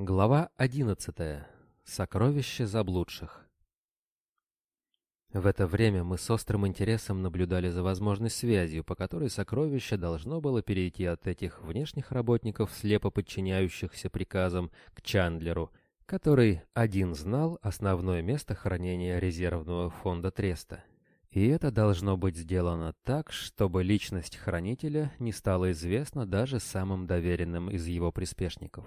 Глава 11. Сокровище заблудших. В это время мы с острым интересом наблюдали за возможной связью, по которой сокровище должно было перейти от этих внешних работников, слепо подчиняющихся приказам, к Чандлеру, который один знал основное место хранения резервного фонда Треста. И это должно быть сделано так, чтобы личность хранителя не стала известна даже самым доверенным из его приспешников.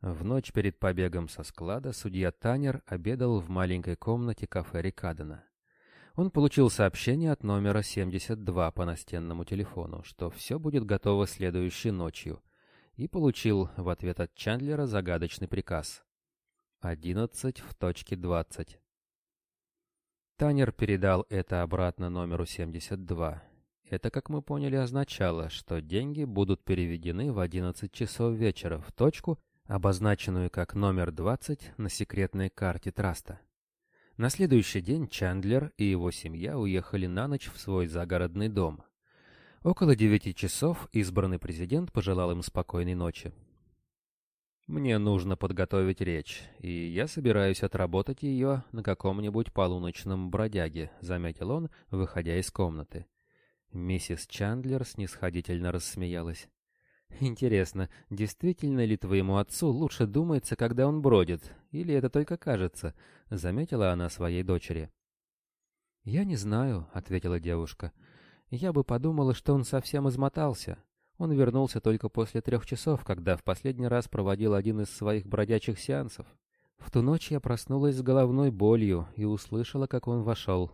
В ночь перед побегом со склада судья Танер обедал в маленькой комнате кафе Рикадена. Он получил сообщение от номера 72 по настенному телефону, что все будет готово следующей ночью, и получил в ответ от Чандлера загадочный приказ. 11 в точке 20. Танер передал это обратно номеру 72. Это, как мы поняли, означало, что деньги будут переведены в 11 часов вечера в точку, обозначенную как номер 20 на секретной карте Траста. На следующий день Чандлер и его семья уехали на ночь в свой загородный дом. Около девяти часов избранный президент пожелал им спокойной ночи. «Мне нужно подготовить речь, и я собираюсь отработать ее на каком-нибудь полуночном бродяге», — заметил он, выходя из комнаты. Миссис Чандлер снисходительно рассмеялась. Интересно, действительно ли твоему отцу лучше думается, когда он бродит, или это только кажется? Заметила она своей дочери. Я не знаю, ответила девушка. Я бы подумала, что он совсем измотался. Он вернулся только после трех часов, когда в последний раз проводил один из своих бродячих сеансов. В ту ночь я проснулась с головной болью и услышала, как он вошел.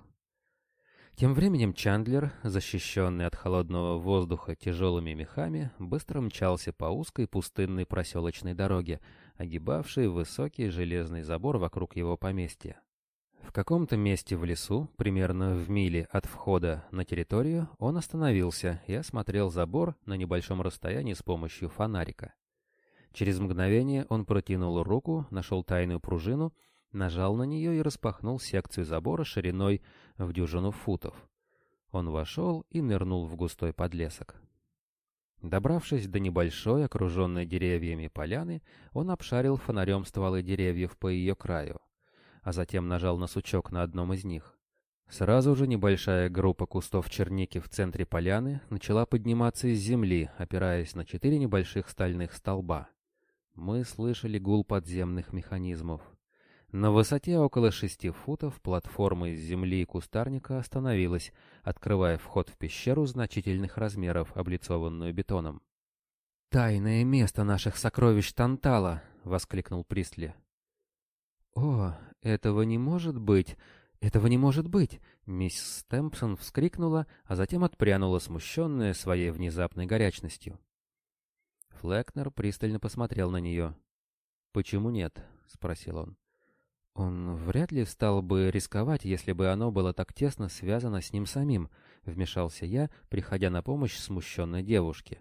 Тем временем Чандлер, защищенный от холодного воздуха тяжелыми мехами, быстро мчался по узкой пустынной проселочной дороге, огибавшей высокий железный забор вокруг его поместья. В каком-то месте в лесу, примерно в миле от входа на территорию, он остановился и осмотрел забор на небольшом расстоянии с помощью фонарика. Через мгновение он протянул руку, нашел тайную пружину нажал на нее и распахнул секцию забора шириной в дюжину футов. Он вошел и нырнул в густой подлесок. Добравшись до небольшой, окруженной деревьями поляны, он обшарил фонарем стволы деревьев по ее краю, а затем нажал на сучок на одном из них. Сразу же небольшая группа кустов черники в центре поляны начала подниматься из земли, опираясь на четыре небольших стальных столба. Мы слышали гул подземных механизмов. На высоте около шести футов платформа из земли и кустарника остановилась, открывая вход в пещеру значительных размеров, облицованную бетоном. «Тайное место наших сокровищ Тантала!» — воскликнул Пристли. «О, этого не может быть! Этого не может быть!» Мисс Стэмпсон вскрикнула, а затем отпрянула, смущенная своей внезапной горячностью. Флекнер пристально посмотрел на нее. «Почему нет?» — спросил он. Он вряд ли стал бы рисковать, если бы оно было так тесно связано с ним самим, вмешался я, приходя на помощь смущенной девушке,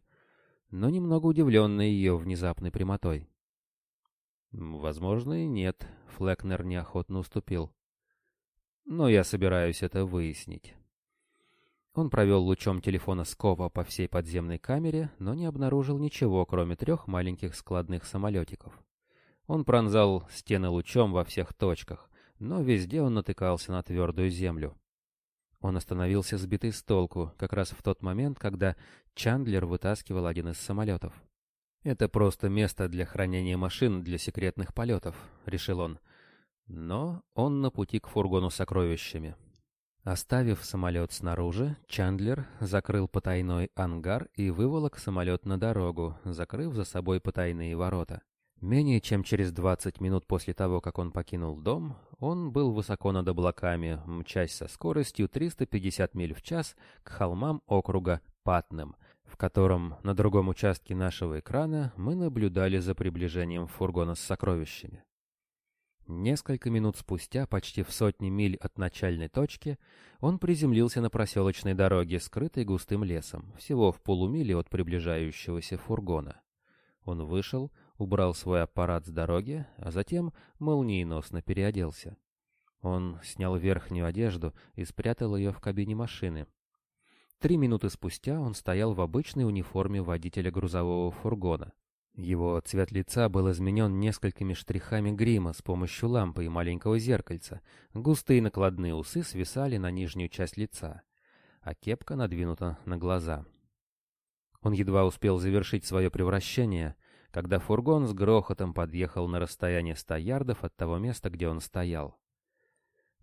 но немного удивленной ее внезапной прямотой. Возможно, и нет, Флекнер неохотно уступил. Но я собираюсь это выяснить. Он провел лучом телефона Скова по всей подземной камере, но не обнаружил ничего, кроме трех маленьких складных самолетиков. Он пронзал стены лучом во всех точках, но везде он натыкался на твердую землю. Он остановился сбитый с толку, как раз в тот момент, когда Чандлер вытаскивал один из самолетов. «Это просто место для хранения машин для секретных полетов», — решил он. Но он на пути к фургону с сокровищами. Оставив самолет снаружи, Чандлер закрыл потайной ангар и выволок самолет на дорогу, закрыв за собой потайные ворота. Менее чем через 20 минут после того, как он покинул дом, он был высоко над облаками, мчась со скоростью 350 миль в час к холмам округа Патнем, в котором на другом участке нашего экрана мы наблюдали за приближением фургона с сокровищами. Несколько минут спустя, почти в сотни миль от начальной точки, он приземлился на проселочной дороге, скрытой густым лесом, всего в полумиле от приближающегося фургона. Он вышел, убрал свой аппарат с дороги, а затем молниеносно переоделся. Он снял верхнюю одежду и спрятал ее в кабине машины. Три минуты спустя он стоял в обычной униформе водителя грузового фургона. Его цвет лица был изменен несколькими штрихами грима с помощью лампы и маленького зеркальца. Густые накладные усы свисали на нижнюю часть лица, а кепка надвинута на глаза. Он едва успел завершить свое превращение, когда фургон с грохотом подъехал на расстояние ста ярдов от того места, где он стоял.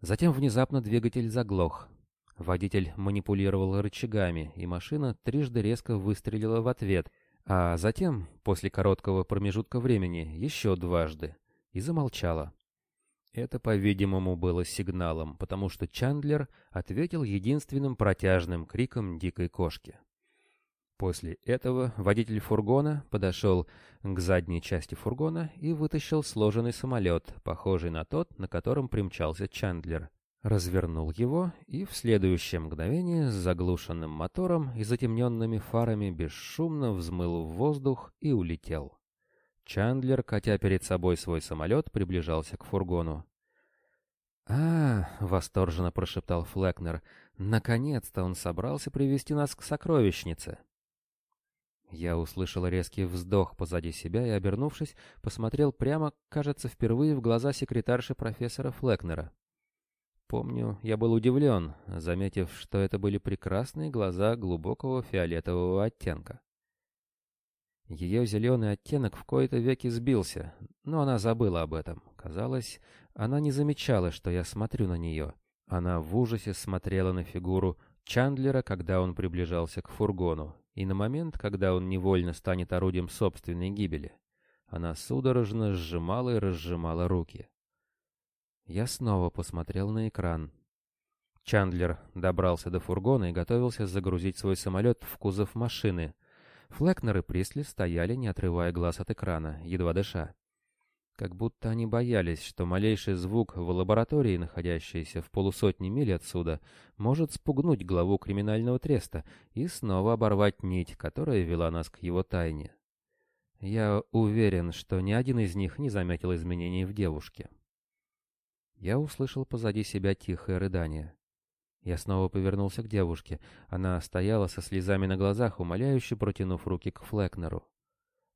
Затем внезапно двигатель заглох. Водитель манипулировал рычагами, и машина трижды резко выстрелила в ответ, а затем, после короткого промежутка времени, еще дважды, и замолчала. Это, по-видимому, было сигналом, потому что Чандлер ответил единственным протяжным криком дикой кошки. После этого водитель фургона подошел к задней части фургона и вытащил сложенный самолет, похожий на тот, на котором примчался Чандлер. Развернул его и в следующее мгновение с заглушенным мотором и затемненными фарами бесшумно взмыл в воздух и улетел. Чандлер, катя перед собой свой самолет, приближался к фургону. «А, — восторженно прошептал Флекнер, — наконец-то он собрался привести нас к сокровищнице!» Я услышал резкий вздох позади себя и, обернувшись, посмотрел прямо, кажется, впервые в глаза секретарши профессора Флекнера. Помню, я был удивлен, заметив, что это были прекрасные глаза глубокого фиолетового оттенка. Ее зеленый оттенок в кои-то веки сбился, но она забыла об этом. Казалось, она не замечала, что я смотрю на нее. Она в ужасе смотрела на фигуру Чандлера, когда он приближался к фургону, и на момент, когда он невольно станет орудием собственной гибели. Она судорожно сжимала и разжимала руки. Я снова посмотрел на экран. Чандлер добрался до фургона и готовился загрузить свой самолет в кузов машины. Флекнер и Присли стояли, не отрывая глаз от экрана, едва дыша. Как будто они боялись, что малейший звук в лаборатории, находящейся в полусотни миль отсюда, может спугнуть главу криминального треста и снова оборвать нить, которая вела нас к его тайне. Я уверен, что ни один из них не заметил изменений в девушке. Я услышал позади себя тихое рыдание. Я снова повернулся к девушке. Она стояла со слезами на глазах, умоляюще протянув руки к Флекнеру.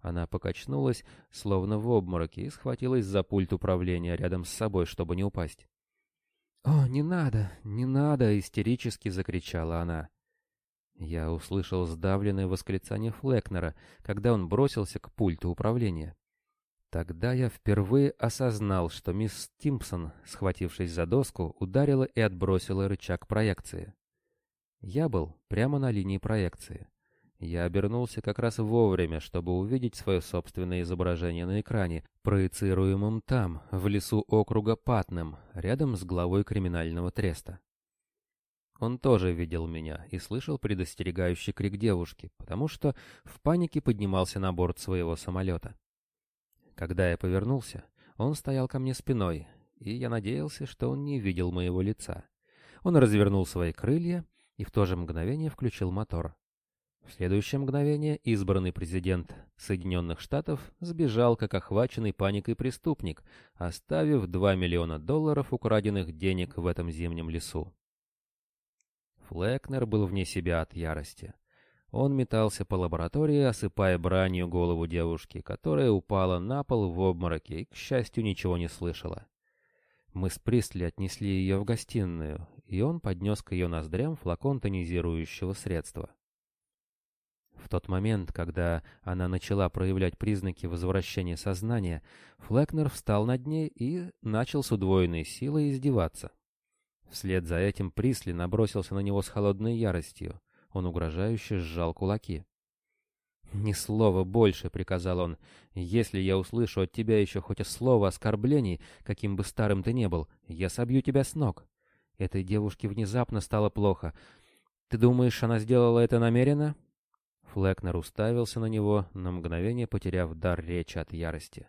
Она покачнулась, словно в обмороке, и схватилась за пульт управления рядом с собой, чтобы не упасть. «О, не надо, не надо!» — истерически закричала она. Я услышал сдавленное восклицание Флекнера, когда он бросился к пульту управления. Тогда я впервые осознал, что мисс Тимпсон, схватившись за доску, ударила и отбросила рычаг проекции. Я был прямо на линии проекции. Я обернулся как раз вовремя, чтобы увидеть свое собственное изображение на экране, проецируемом там, в лесу округа Патным, рядом с главой криминального треста. Он тоже видел меня и слышал предостерегающий крик девушки, потому что в панике поднимался на борт своего самолета. Когда я повернулся, он стоял ко мне спиной, и я надеялся, что он не видел моего лица. Он развернул свои крылья и в то же мгновение включил мотор. В следующее мгновение избранный президент Соединенных Штатов сбежал как охваченный паникой преступник, оставив 2 миллиона долларов украденных денег в этом зимнем лесу. Флекнер был вне себя от ярости. Он метался по лаборатории, осыпая бранью голову девушки, которая упала на пол в обмороке и, к счастью, ничего не слышала. Мы с Присли отнесли ее в гостиную, и он поднес к ее ноздрям флакон тонизирующего средства. В тот момент, когда она начала проявлять признаки возвращения сознания, Флекнер встал над ней и начал с удвоенной силой издеваться. Вслед за этим Присли набросился на него с холодной яростью. Он угрожающе сжал кулаки. «Ни слова больше», — приказал он. «Если я услышу от тебя еще хоть слово оскорблений, каким бы старым ты ни был, я собью тебя с ног». Этой девушке внезапно стало плохо. «Ты думаешь, она сделала это намеренно?» Флекнер уставился на него, на мгновение потеряв дар речи от ярости.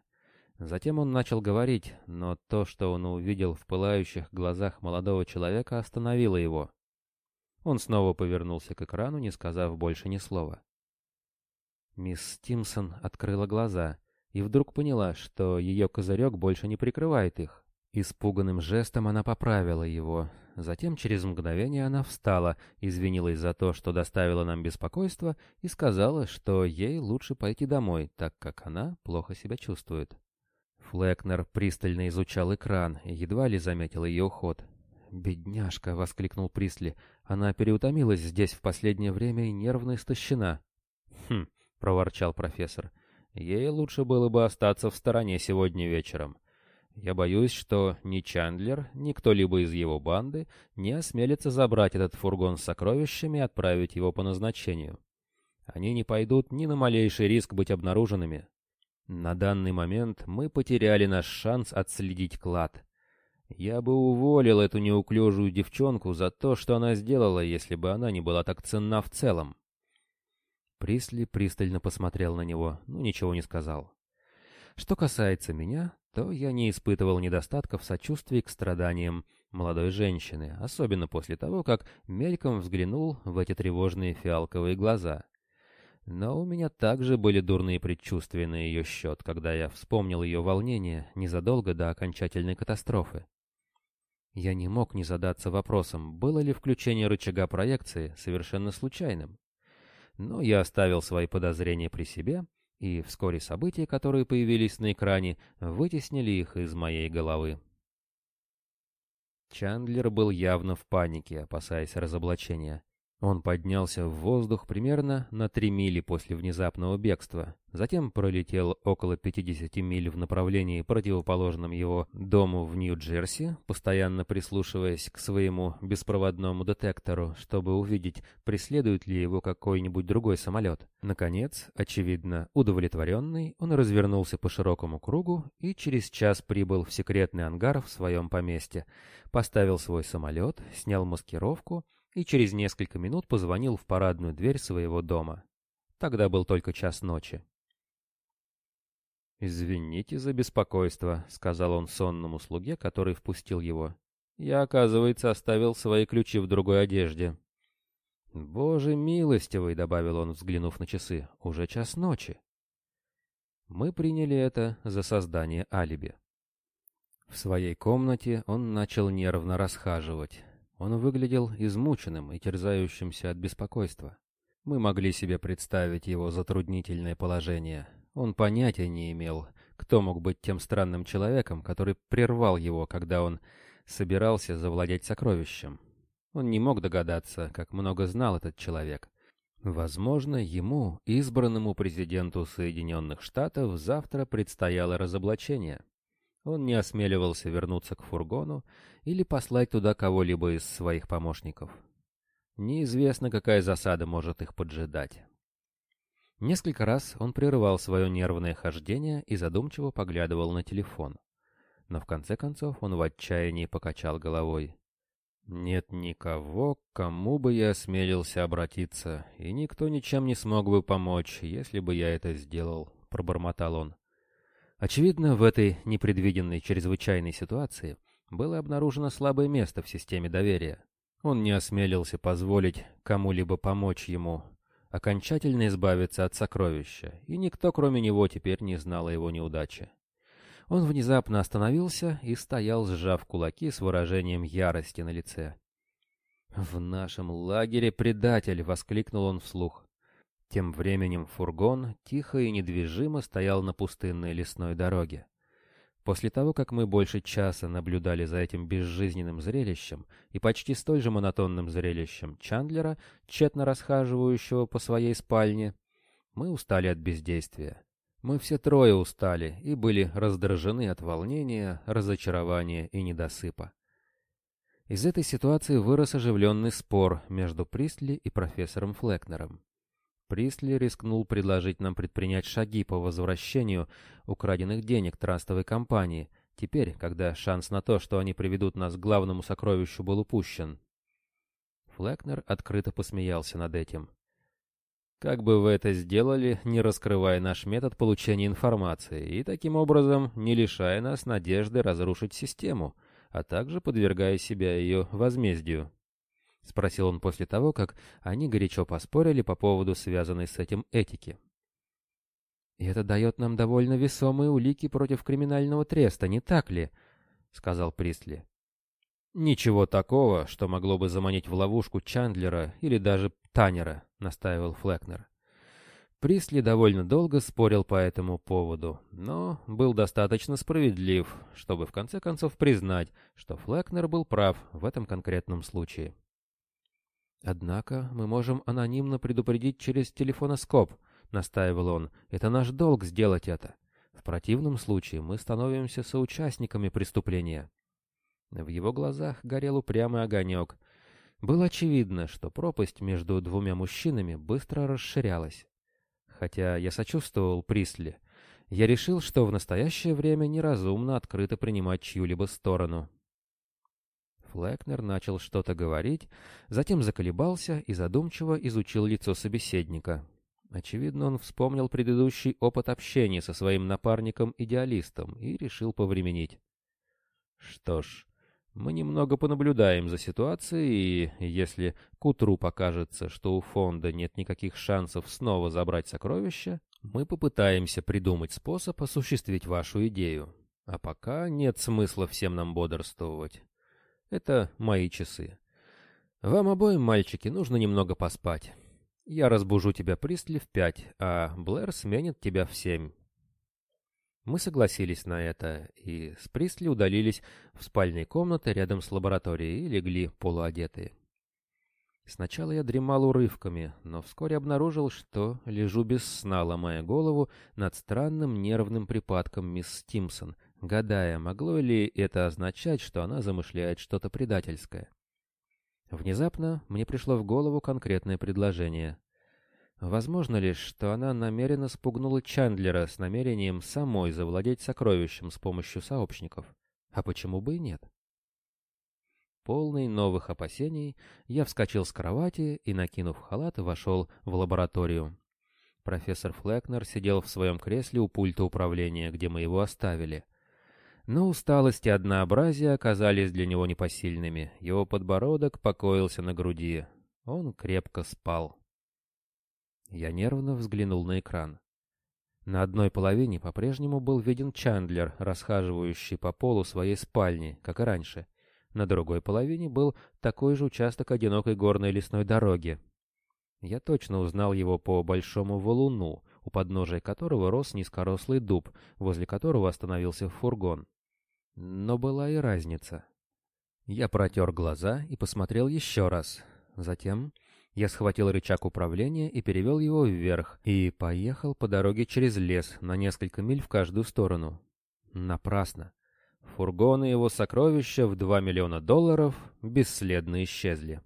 Затем он начал говорить, но то, что он увидел в пылающих глазах молодого человека, остановило его. Он снова повернулся к экрану, не сказав больше ни слова. Мисс Стимсон открыла глаза и вдруг поняла, что ее козырек больше не прикрывает их. Испуганным жестом она поправила его, затем через мгновение она встала, извинилась за то, что доставила нам беспокойство, и сказала, что ей лучше пойти домой, так как она плохо себя чувствует. Флекнер пристально изучал экран едва ли заметил ее уход. «Бедняжка!» — воскликнул Присли. «Она переутомилась здесь в последнее время и нервно истощена». «Хм!» — проворчал профессор. «Ей лучше было бы остаться в стороне сегодня вечером. Я боюсь, что ни Чандлер, ни кто-либо из его банды не осмелится забрать этот фургон с сокровищами и отправить его по назначению. Они не пойдут ни на малейший риск быть обнаруженными. На данный момент мы потеряли наш шанс отследить клад. Я бы уволил эту неуклюжую девчонку за то, что она сделала, если бы она не была так ценна в целом. Присли пристально посмотрел на него, но ничего не сказал. Что касается меня, то я не испытывал недостатков сочувствия к страданиям молодой женщины, особенно после того, как мельком взглянул в эти тревожные фиалковые глаза. Но у меня также были дурные предчувствия на ее счет, когда я вспомнил ее волнение незадолго до окончательной катастрофы. Я не мог не задаться вопросом, было ли включение рычага проекции совершенно случайным. Но я оставил свои подозрения при себе, и вскоре события, которые появились на экране, вытеснили их из моей головы. Чандлер был явно в панике, опасаясь разоблачения. Он поднялся в воздух примерно на три мили после внезапного бегства, затем пролетел около 50 миль в направлении, противоположном его дому в Нью-Джерси, постоянно прислушиваясь к своему беспроводному детектору, чтобы увидеть, преследует ли его какой-нибудь другой самолет. Наконец, очевидно, удовлетворенный, он развернулся по широкому кругу и через час прибыл в секретный ангар в своем поместье, поставил свой самолет, снял маскировку и через несколько минут позвонил в парадную дверь своего дома. Тогда был только час ночи. «Извините за беспокойство», — сказал он сонному слуге, который впустил его. «Я, оказывается, оставил свои ключи в другой одежде». «Боже милостивый», — добавил он, взглянув на часы, — «уже час ночи». Мы приняли это за создание алиби. В своей комнате он начал нервно расхаживать. Он выглядел измученным и терзающимся от беспокойства. Мы могли себе представить его затруднительное положение. Он понятия не имел, кто мог быть тем странным человеком, который прервал его, когда он собирался завладеть сокровищем. Он не мог догадаться, как много знал этот человек. Возможно, ему, избранному президенту Соединенных Штатов, завтра предстояло разоблачение. Он не осмеливался вернуться к фургону или послать туда кого-либо из своих помощников. Неизвестно, какая засада может их поджидать. Несколько раз он прерывал свое нервное хождение и задумчиво поглядывал на телефон. Но в конце концов он в отчаянии покачал головой. «Нет никого, к кому бы я осмелился обратиться, и никто ничем не смог бы помочь, если бы я это сделал», — пробормотал он. Очевидно, в этой непредвиденной чрезвычайной ситуации было обнаружено слабое место в системе доверия. Он не осмелился позволить кому-либо помочь ему окончательно избавиться от сокровища, и никто, кроме него, теперь не знал о его неудаче. Он внезапно остановился и стоял, сжав кулаки с выражением ярости на лице. «В нашем лагере предатель!» — воскликнул он вслух. Тем временем фургон тихо и недвижимо стоял на пустынной лесной дороге. После того, как мы больше часа наблюдали за этим безжизненным зрелищем и почти столь же монотонным зрелищем Чандлера, тщетно расхаживающего по своей спальне, мы устали от бездействия. Мы все трое устали и были раздражены от волнения, разочарования и недосыпа. Из этой ситуации вырос оживленный спор между Пристли и профессором Флекнером. Присли рискнул предложить нам предпринять шаги по возвращению украденных денег трастовой компании, теперь, когда шанс на то, что они приведут нас к главному сокровищу, был упущен. Флекнер открыто посмеялся над этим. «Как бы вы это сделали, не раскрывая наш метод получения информации и таким образом не лишая нас надежды разрушить систему, а также подвергая себя ее возмездию?» — спросил он после того, как они горячо поспорили по поводу связанной с этим этики. «И это дает нам довольно весомые улики против криминального треста, не так ли?» — сказал Присли. «Ничего такого, что могло бы заманить в ловушку Чандлера или даже Танера», — настаивал Флекнер. Присли довольно долго спорил по этому поводу, но был достаточно справедлив, чтобы в конце концов признать, что Флекнер был прав в этом конкретном случае. «Однако мы можем анонимно предупредить через телефоноскоп», — настаивал он. «Это наш долг сделать это. В противном случае мы становимся соучастниками преступления». В его глазах горел упрямый огонек. Было очевидно, что пропасть между двумя мужчинами быстро расширялась. Хотя я сочувствовал Присли, я решил, что в настоящее время неразумно открыто принимать чью-либо сторону. Флекнер начал что-то говорить, затем заколебался и задумчиво изучил лицо собеседника. Очевидно, он вспомнил предыдущий опыт общения со своим напарником-идеалистом и решил повременить. Что ж, мы немного понаблюдаем за ситуацией, и если к утру покажется, что у фонда нет никаких шансов снова забрать сокровища, мы попытаемся придумать способ осуществить вашу идею. А пока нет смысла всем нам бодрствовать. Это мои часы. Вам обоим, мальчики, нужно немного поспать. Я разбужу тебя, Пристли, в пять, а Блэр сменит тебя в семь. Мы согласились на это, и с Присли удалились в спальные комнаты рядом с лабораторией и легли полуодетые. Сначала я дремал урывками, но вскоре обнаружил, что лежу без сна, ломая голову над странным нервным припадком мисс Стимсон, гадая, могло ли это означать, что она замышляет что-то предательское. Внезапно мне пришло в голову конкретное предложение. Возможно ли, что она намеренно спугнула Чандлера с намерением самой завладеть сокровищем с помощью сообщников? А почему бы и нет? Полный новых опасений, я вскочил с кровати и, накинув халат, вошел в лабораторию. Профессор Флекнер сидел в своем кресле у пульта управления, где мы его оставили. Но усталость и однообразие оказались для него непосильными. Его подбородок покоился на груди. Он крепко спал. Я нервно взглянул на экран. На одной половине по-прежнему был виден Чандлер, расхаживающий по полу своей спальни, как и раньше. На другой половине был такой же участок одинокой горной лесной дороги. Я точно узнал его по большому валуну, у подножия которого рос низкорослый дуб, возле которого остановился фургон. Но была и разница. Я протер глаза и посмотрел еще раз. Затем я схватил рычаг управления и перевел его вверх, и поехал по дороге через лес на несколько миль в каждую сторону. Напрасно. Фургоны его сокровища в 2 миллиона долларов бесследно исчезли.